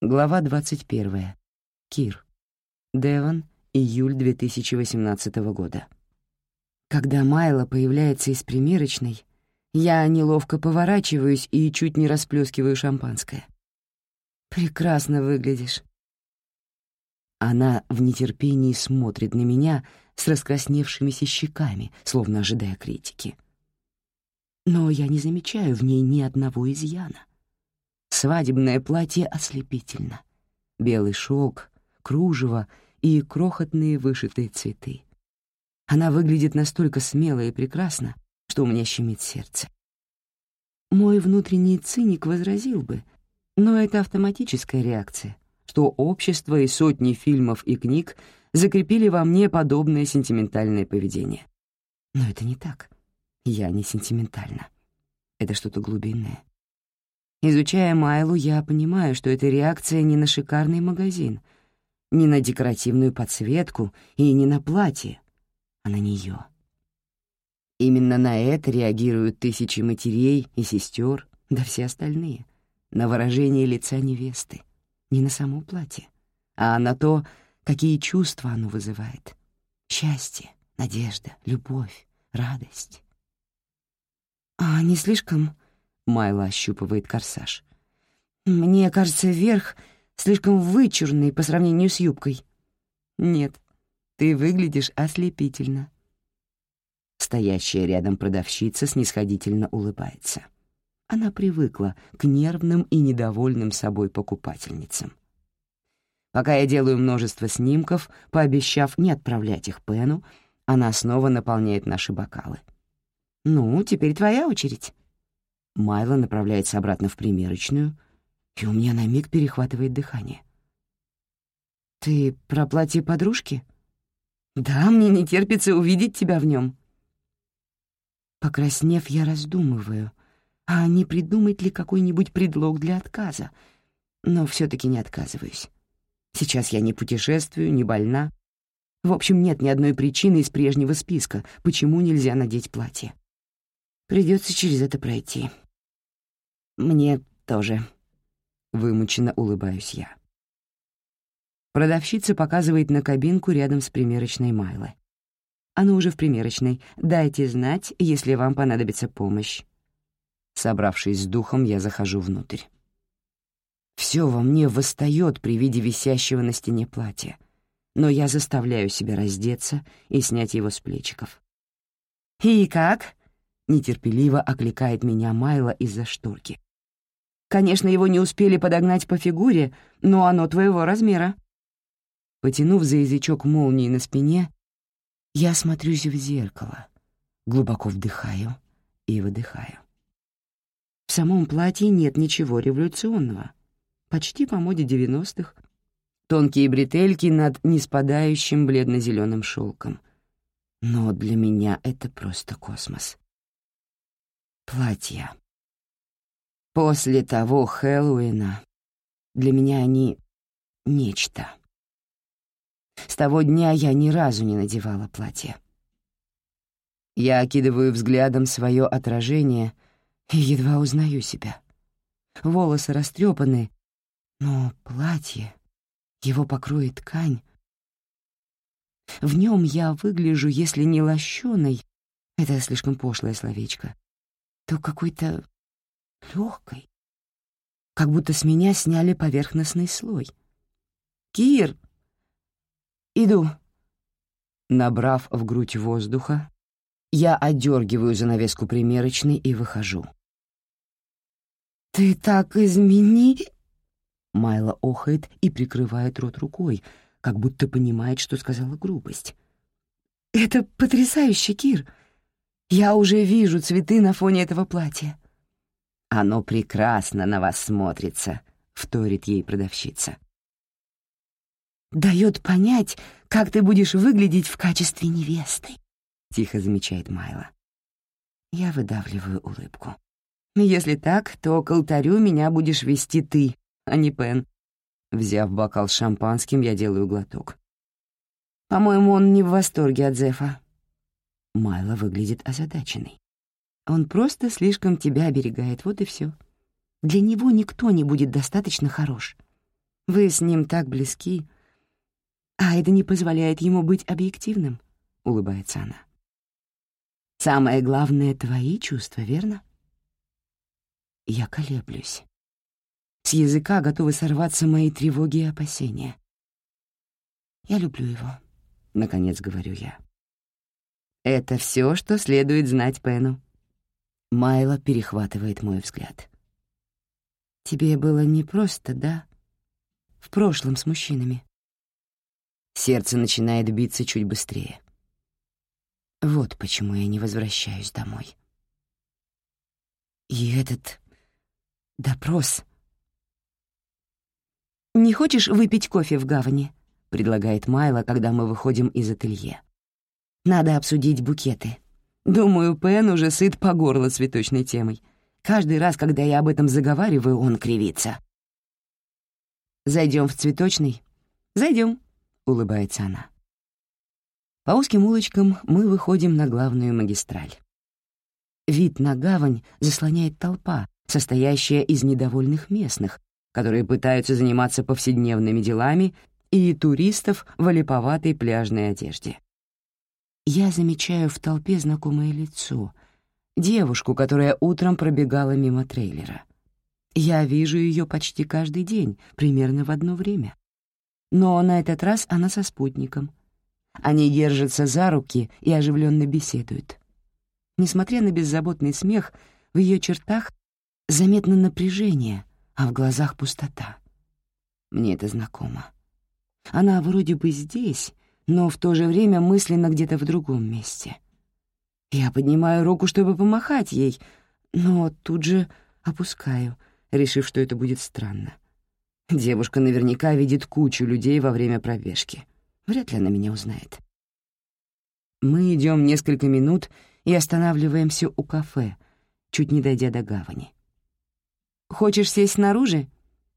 Глава 21. Кир. Девон, июль 2018 года. Когда Майла появляется из примерочной, я неловко поворачиваюсь и чуть не расплескиваю шампанское. «Прекрасно выглядишь». Она в нетерпении смотрит на меня с раскрасневшимися щеками, словно ожидая критики. Но я не замечаю в ней ни одного изъяна. Свадебное платье ослепительно. Белый шелк, кружево и крохотные вышитые цветы. Она выглядит настолько смело и прекрасно, что у меня щемит сердце. Мой внутренний циник возразил бы, но это автоматическая реакция, что общество и сотни фильмов и книг закрепили во мне подобное сентиментальное поведение. Но это не так. Я не сентиментальна. Это что-то глубинное. Изучая Майлу, я понимаю, что эта реакция не на шикарный магазин, не на декоративную подсветку и не на платье, а на нее. Именно на это реагируют тысячи матерей и сестер, да все остальные, на выражение лица невесты, не на само платье, а на то, какие чувства оно вызывает. Счастье, надежда, любовь, радость. «А не слишком Майла ощупывает корсаж. «Мне кажется, верх слишком вычурный по сравнению с юбкой». «Нет, ты выглядишь ослепительно». Стоящая рядом продавщица снисходительно улыбается. Она привыкла к нервным и недовольным собой покупательницам. Пока я делаю множество снимков, пообещав не отправлять их Пену, она снова наполняет наши бокалы. «Ну, теперь твоя очередь». Майла направляется обратно в примерочную, и у меня на миг перехватывает дыхание. «Ты про платье подружки?» «Да, мне не терпится увидеть тебя в нем. Покраснев, я раздумываю, а не придумать ли какой-нибудь предлог для отказа, но все таки не отказываюсь. Сейчас я не путешествую, не больна. В общем, нет ни одной причины из прежнего списка, почему нельзя надеть платье. Придется через это пройти. «Мне тоже», — вымученно улыбаюсь я. Продавщица показывает на кабинку рядом с примерочной Майлы. Она уже в примерочной. Дайте знать, если вам понадобится помощь. Собравшись с духом, я захожу внутрь. Все во мне восстает при виде висящего на стене платья, но я заставляю себя раздеться и снять его с плечиков. «И как?» — нетерпеливо окликает меня Майла из-за шторки. Конечно, его не успели подогнать по фигуре, но оно твоего размера. Потянув за язычок молнии на спине, я смотрюсь в зеркало, глубоко вдыхаю и выдыхаю. В самом платье нет ничего революционного. Почти по моде девяностых. Тонкие бретельки над неспадающим бледно-зеленым шелком. Но для меня это просто космос. Платья. После того Хэллоуина для меня они — нечто. С того дня я ни разу не надевала платье. Я окидываю взглядом свое отражение и едва узнаю себя. Волосы растрепаны, но платье, его покроет ткань. В нем я выгляжу, если не лощеной, это слишком пошлое словечко, то какой-то легкой, как будто с меня сняли поверхностный слой. «Кир!» «Иду!» Набрав в грудь воздуха, я одергиваю занавеску примерочной и выхожу. «Ты так измени...» Майла охает и прикрывает рот рукой, как будто понимает, что сказала грубость. «Это потрясающе, Кир! Я уже вижу цветы на фоне этого платья. «Оно прекрасно на вас смотрится», — вторит ей продавщица. «Дает понять, как ты будешь выглядеть в качестве невесты», — тихо замечает Майла. Я выдавливаю улыбку. «Если так, то к алтарю меня будешь вести ты, а не Пен». Взяв бокал с шампанским, я делаю глоток. «По-моему, он не в восторге от Зефа». Майла выглядит озадаченной. Он просто слишком тебя оберегает, вот и все. Для него никто не будет достаточно хорош. Вы с ним так близки, а это не позволяет ему быть объективным», — улыбается она. «Самое главное — твои чувства, верно?» Я колеблюсь. С языка готовы сорваться мои тревоги и опасения. «Я люблю его», — наконец говорю я. «Это все, что следует знать Пену». Майла перехватывает мой взгляд. «Тебе было непросто, да? В прошлом с мужчинами». Сердце начинает биться чуть быстрее. Вот почему я не возвращаюсь домой. И этот допрос... «Не хочешь выпить кофе в гавани?» — предлагает Майла, когда мы выходим из ателье. «Надо обсудить букеты. Думаю, Пен уже сыт по горло цветочной темой. Каждый раз, когда я об этом заговариваю, он кривится». Зайдем в цветочный?» «Зайдем», — улыбается она. По узким улочкам мы выходим на главную магистраль. Вид на гавань заслоняет толпа, состоящая из недовольных местных, которые пытаются заниматься повседневными делами, и туристов в олиповатой пляжной одежде. Я замечаю в толпе знакомое лицо, девушку, которая утром пробегала мимо трейлера. Я вижу ее почти каждый день, примерно в одно время. Но на этот раз она со спутником. Они держатся за руки и оживленно беседуют. Несмотря на беззаботный смех, в ее чертах заметно напряжение — а в глазах пустота. Мне это знакомо. Она вроде бы здесь, но в то же время мысленно где-то в другом месте. Я поднимаю руку, чтобы помахать ей, но тут же опускаю, решив, что это будет странно. Девушка наверняка видит кучу людей во время пробежки. Вряд ли она меня узнает. Мы идем несколько минут и останавливаемся у кафе, чуть не дойдя до гавани. «Хочешь сесть снаружи?»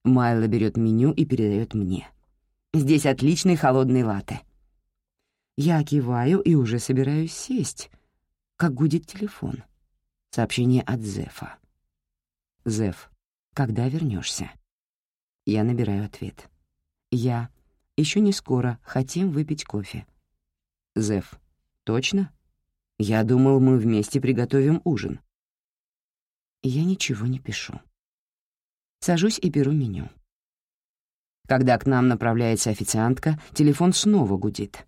Майла берет меню и передает мне. «Здесь отличный холодный латте». Я киваю и уже собираюсь сесть, как гудит телефон. Сообщение от Зефа. «Зеф, когда вернешься? Я набираю ответ. «Я. Еще не скоро. Хотим выпить кофе». «Зеф, точно? Я думал, мы вместе приготовим ужин». Я ничего не пишу. Сажусь и беру меню. Когда к нам направляется официантка, телефон снова гудит.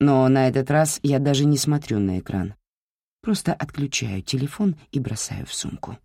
Но на этот раз я даже не смотрю на экран. Просто отключаю телефон и бросаю в сумку.